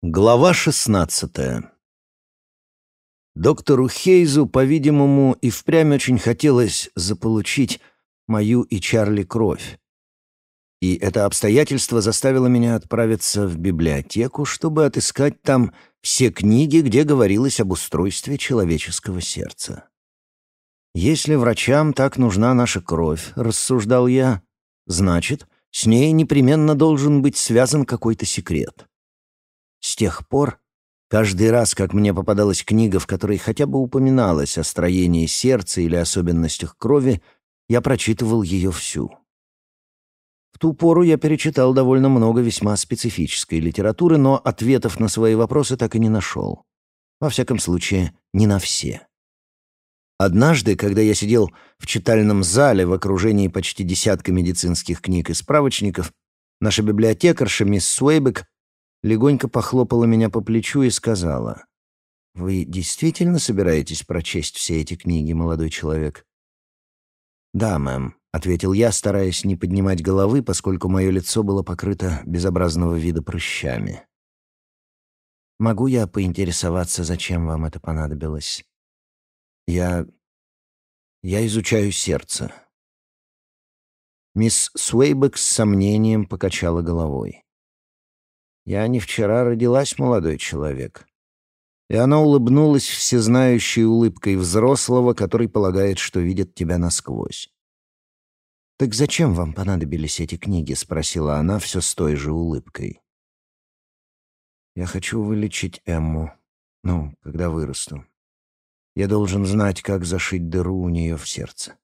Глава шестнадцатая Доктору Хейзу, по-видимому, и впрямь очень хотелось заполучить мою и Чарли кровь. И это обстоятельство заставило меня отправиться в библиотеку, чтобы отыскать там все книги, где говорилось об устройстве человеческого сердца. «Если врачам так нужна наша кровь», — рассуждал я, — «значит, с ней непременно должен быть связан какой-то секрет». С тех пор, каждый раз, как мне попадалась книга, в которой хотя бы упоминалось о строении сердца или особенностях крови, я прочитывал ее всю. В ту пору я перечитал довольно много весьма специфической литературы, но ответов на свои вопросы так и не нашел. Во всяком случае, не на все. Однажды, когда я сидел в читальном зале в окружении почти десятка медицинских книг и справочников, наша библиотекарша мисс Суэйбек легонько похлопала меня по плечу и сказала, «Вы действительно собираетесь прочесть все эти книги, молодой человек?» «Да, мэм», — ответил я, стараясь не поднимать головы, поскольку мое лицо было покрыто безобразного вида прыщами. «Могу я поинтересоваться, зачем вам это понадобилось?» «Я... я изучаю сердце». Мисс Суэйбек с сомнением покачала головой. Я не вчера родилась, молодой человек». И она улыбнулась всезнающей улыбкой взрослого, который полагает, что видит тебя насквозь. «Так зачем вам понадобились эти книги?» — спросила она все с той же улыбкой. «Я хочу вылечить Эмму. Ну, когда вырасту. Я должен знать, как зашить дыру у нее в сердце».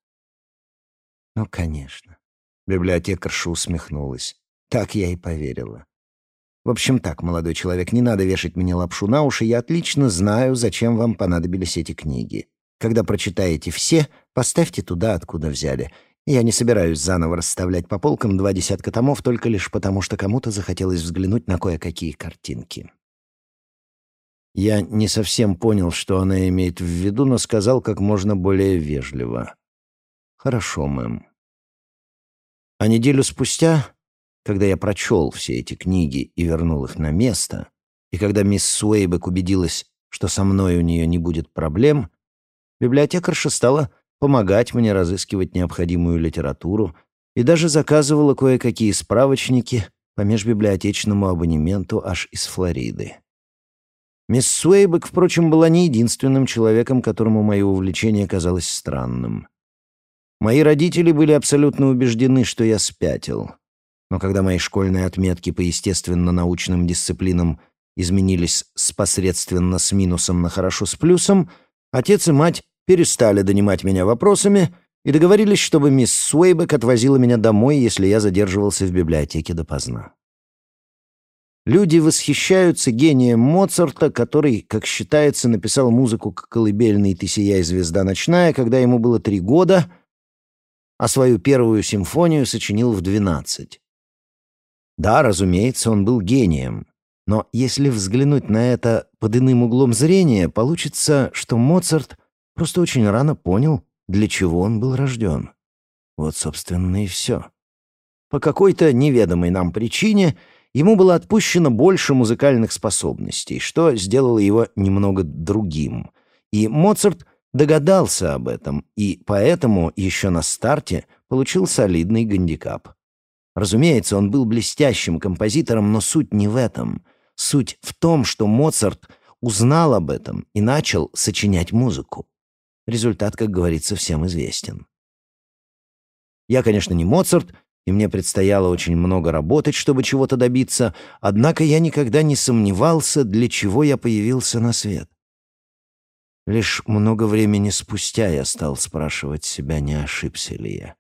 «Ну, конечно». Библиотекарша усмехнулась. «Так я и поверила. В общем так, молодой человек, не надо вешать мне лапшу на уши, я отлично знаю, зачем вам понадобились эти книги. Когда прочитаете все, поставьте туда, откуда взяли. Я не собираюсь заново расставлять по полкам два десятка томов только лишь потому, что кому-то захотелось взглянуть на кое-какие картинки. Я не совсем понял, что она имеет в виду, но сказал как можно более вежливо. «Хорошо, мэм». А неделю спустя когда я прочел все эти книги и вернул их на место, и когда мисс Суэйбек убедилась, что со мной у нее не будет проблем, библиотекарша стала помогать мне разыскивать необходимую литературу и даже заказывала кое-какие справочники по межбиблиотечному абонементу аж из Флориды. Мисс Суэйбек, впрочем, была не единственным человеком, которому мое увлечение казалось странным. Мои родители были абсолютно убеждены, что я спятил — но когда мои школьные отметки по естественно-научным дисциплинам изменились с посредственно с минусом на хорошо с плюсом, отец и мать перестали донимать меня вопросами и договорились, чтобы мисс Суэйбек отвозила меня домой, если я задерживался в библиотеке допоздна. Люди восхищаются гением Моцарта, который, как считается, написал музыку к колыбельной «Ты сияй, звезда ночная», когда ему было три года, а свою первую симфонию сочинил в двенадцать. Да, разумеется, он был гением. Но если взглянуть на это под иным углом зрения, получится, что Моцарт просто очень рано понял, для чего он был рожден. Вот, собственно, и все. По какой-то неведомой нам причине ему было отпущено больше музыкальных способностей, что сделало его немного другим. И Моцарт догадался об этом, и поэтому еще на старте получил солидный гандикап. Разумеется, он был блестящим композитором, но суть не в этом. Суть в том, что Моцарт узнал об этом и начал сочинять музыку. Результат, как говорится, всем известен. Я, конечно, не Моцарт, и мне предстояло очень много работать, чтобы чего-то добиться, однако я никогда не сомневался, для чего я появился на свет. Лишь много времени спустя я стал спрашивать себя, не ошибся ли я.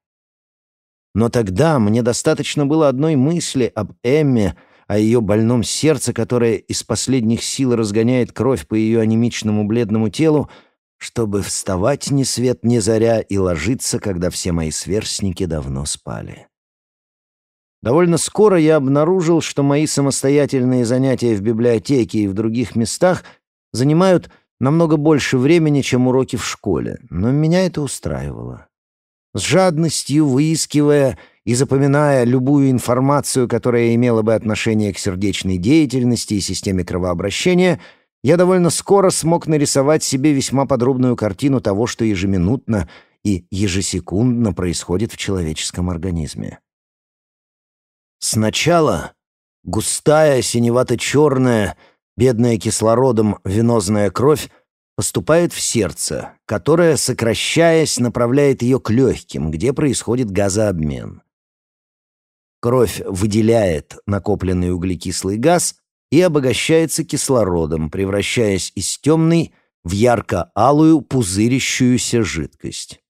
Но тогда мне достаточно было одной мысли об Эмме, о ее больном сердце, которое из последних сил разгоняет кровь по ее анемичному бледному телу, чтобы вставать ни свет ни заря и ложиться, когда все мои сверстники давно спали. Довольно скоро я обнаружил, что мои самостоятельные занятия в библиотеке и в других местах занимают намного больше времени, чем уроки в школе, но меня это устраивало. С жадностью выискивая и запоминая любую информацию, которая имела бы отношение к сердечной деятельности и системе кровообращения, я довольно скоро смог нарисовать себе весьма подробную картину того, что ежеминутно и ежесекундно происходит в человеческом организме. Сначала густая, синевато-черная, бедная кислородом венозная кровь поступает в сердце, которое, сокращаясь, направляет ее к легким, где происходит газообмен. Кровь выделяет накопленный углекислый газ и обогащается кислородом, превращаясь из темной в ярко-алую пузырящуюся жидкость.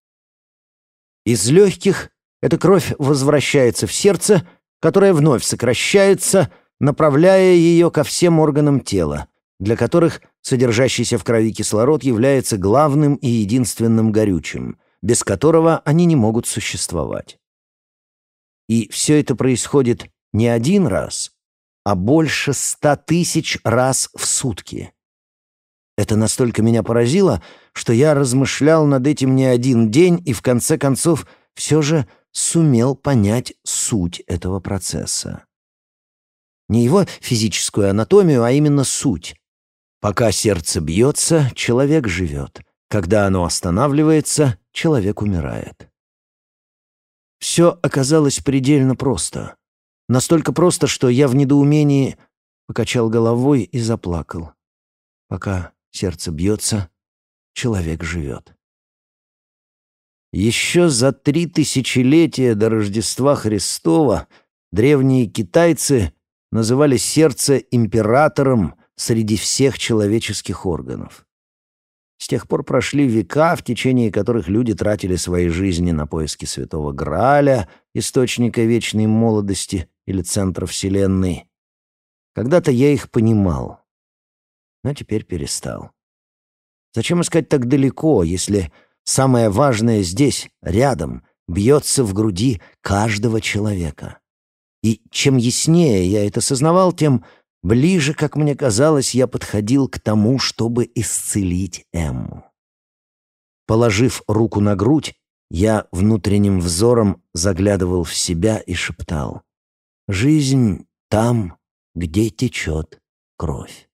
Из легких эта кровь возвращается в сердце, которое вновь сокращается, направляя ее ко всем органам тела, для которых содержащийся в крови кислород является главным и единственным горючим, без которого они не могут существовать. И все это происходит не один раз, а больше ста тысяч раз в сутки. Это настолько меня поразило, что я размышлял над этим не один день и в конце концов все же сумел понять суть этого процесса. Не его физическую анатомию, а именно суть. Пока сердце бьется, человек живет. Когда оно останавливается, человек умирает. Все оказалось предельно просто. Настолько просто, что я в недоумении покачал головой и заплакал. Пока сердце бьется, человек живет. Еще за три тысячелетия до Рождества Христова древние китайцы называли сердце императором среди всех человеческих органов. С тех пор прошли века, в течение которых люди тратили свои жизни на поиски святого Грааля, источника вечной молодости или центра Вселенной. Когда-то я их понимал, но теперь перестал. Зачем искать так далеко, если самое важное здесь, рядом, бьется в груди каждого человека? И чем яснее я это сознавал, тем Ближе, как мне казалось, я подходил к тому, чтобы исцелить Эмму. Положив руку на грудь, я внутренним взором заглядывал в себя и шептал «Жизнь там, где течет кровь».